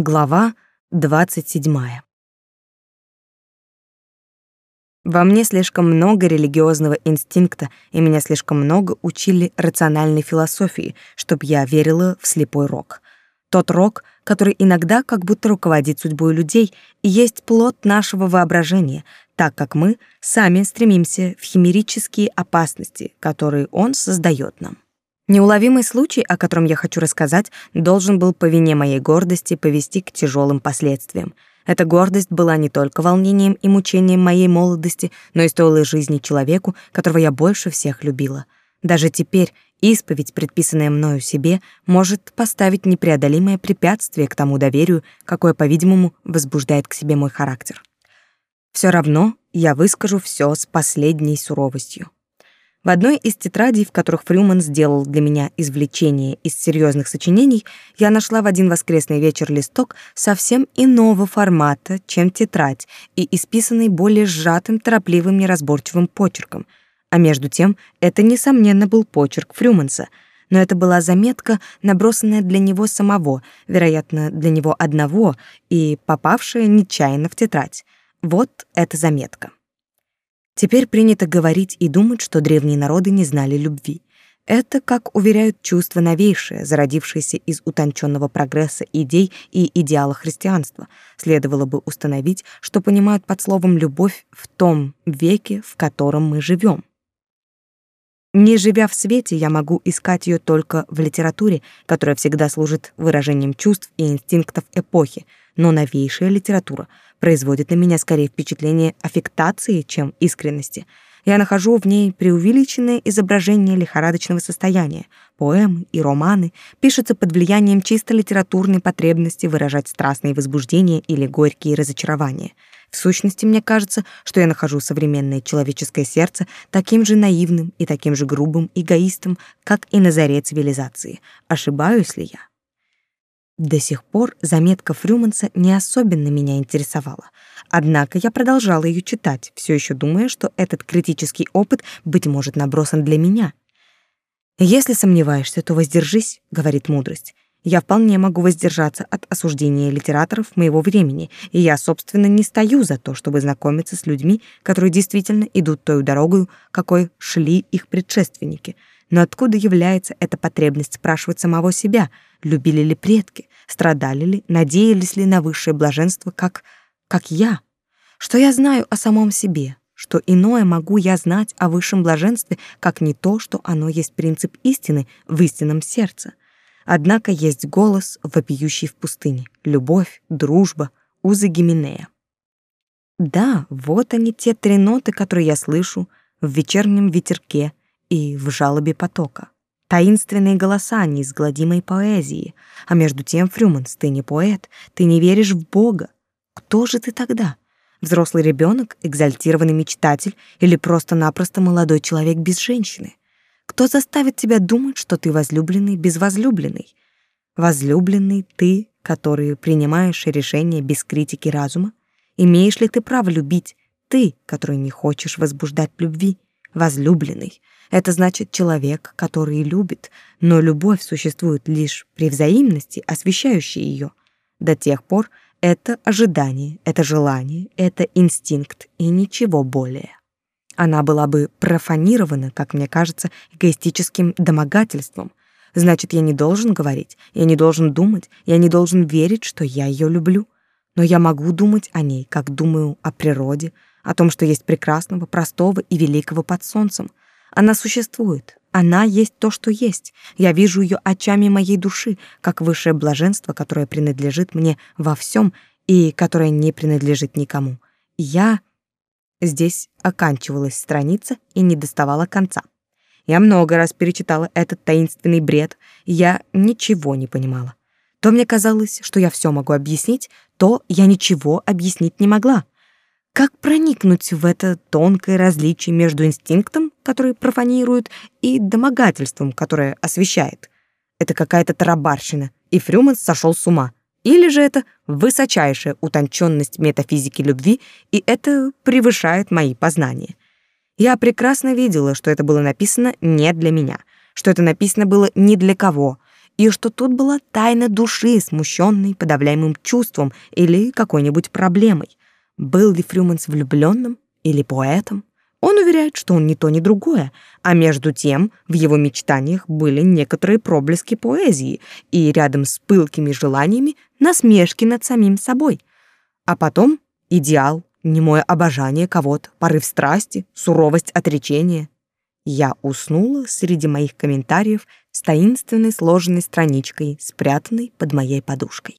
Глава 27. Во мне слишком много религиозного инстинкта, и меня слишком много учили рациональной философии, чтобы я верила в слепой рок. Тот рок, который иногда как будто руководит судьбой людей и есть плод нашего воображения, так как мы сами стремимся в химерические опасности, которые он создает нам. Неуловимый случай, о котором я хочу рассказать, должен был по вине моей гордости повести к тяжелым последствиям. Эта гордость была не только волнением и мучением моей молодости, но и стоила жизни человеку, которого я больше всех любила. Даже теперь исповедь, предписанная мною себе, может поставить непреодолимое препятствие к тому доверию, какое, по-видимому, возбуждает к себе мой характер. Все равно я выскажу все с последней суровостью. В одной из тетрадей, в которых Фрюман сделал для меня извлечение из серьезных сочинений, я нашла в один воскресный вечер листок совсем иного формата, чем тетрадь, и исписанный более сжатым, торопливым, неразборчивым почерком. А между тем, это, несомненно, был почерк Фрюманса, но это была заметка, набросанная для него самого, вероятно, для него одного, и попавшая нечаянно в тетрадь. Вот эта заметка. Теперь принято говорить и думать, что древние народы не знали любви. Это, как уверяют, чувство новейшее, зародившееся из утонченного прогресса идей и идеала христианства. Следовало бы установить, что понимают под словом «любовь» в том веке, в котором мы живем. Не живя в свете, я могу искать ее только в литературе, которая всегда служит выражением чувств и инстинктов эпохи, но новейшая литература — производит на меня скорее впечатление аффектации, чем искренности. Я нахожу в ней преувеличенное изображение лихорадочного состояния. Поэмы и романы пишутся под влиянием чисто литературной потребности выражать страстные возбуждения или горькие разочарования. В сущности, мне кажется, что я нахожу современное человеческое сердце таким же наивным и таким же грубым эгоистом, как и на заре цивилизации. Ошибаюсь ли я? До сих пор заметка Фрюманса не особенно меня интересовала. Однако я продолжала ее читать, все еще думая, что этот критический опыт, быть может, набросан для меня. «Если сомневаешься, то воздержись», — говорит мудрость. «Я вполне могу воздержаться от осуждения литераторов моего времени, и я, собственно, не стою за то, чтобы знакомиться с людьми, которые действительно идут той дорогой, какой шли их предшественники. Но откуда является эта потребность спрашивать самого себя, любили ли предки, страдали ли, надеялись ли на высшее блаженство, как как я? Что я знаю о самом себе? Что иное могу я знать о высшем блаженстве, как не то, что оно есть принцип истины в истинном сердце? Однако есть голос, вопиющий в пустыне, любовь, дружба, узы Гименея. Да, вот они те три ноты, которые я слышу в вечернем ветерке и в жалобе потока. Таинственные голоса неизгладимой поэзии. А между тем, Фрюманс, ты не поэт, ты не веришь в Бога. Кто же ты тогда? Взрослый ребенок, экзальтированный мечтатель или просто-напросто молодой человек без женщины? Кто заставит тебя думать, что ты возлюбленный без возлюбленной? Возлюбленный ты, который принимаешь решения без критики разума? Имеешь ли ты право любить? Ты, который не хочешь возбуждать любви? Возлюбленный — это значит человек, который любит, но любовь существует лишь при взаимности, освещающей ее. До тех пор это ожидание, это желание, это инстинкт и ничего более. Она была бы профанирована, как мне кажется, эгоистическим домогательством. Значит, я не должен говорить, я не должен думать, я не должен верить, что я ее люблю. Но я могу думать о ней, как думаю о природе, о том, что есть прекрасного, простого и великого под солнцем, она существует. Она есть то, что есть. Я вижу ее очами моей души, как высшее блаженство, которое принадлежит мне во всем и которое не принадлежит никому. Я... Здесь оканчивалась страница и не доставала конца. Я много раз перечитала этот таинственный бред, и я ничего не понимала. То мне казалось, что я все могу объяснить, то я ничего объяснить не могла. Как проникнуть в это тонкое различие между инстинктом, который профанирует, и домогательством, которое освещает? Это какая-то тарабарщина, и Фрюманс сошел с ума. Или же это высочайшая утонченность метафизики любви, и это превышает мои познания. Я прекрасно видела, что это было написано не для меня, что это написано было ни для кого, и что тут была тайна души, смущенной подавляемым чувством или какой-нибудь проблемой. Был ли Фрюманс влюбленным или поэтом? Он уверяет, что он ни то, ни другое, а между тем в его мечтаниях были некоторые проблески поэзии и рядом с пылкими желаниями насмешки над самим собой. А потом идеал, немое обожание кого-то, порыв страсти, суровость отречения. Я уснула среди моих комментариев с таинственной сложенной страничкой, спрятанной под моей подушкой.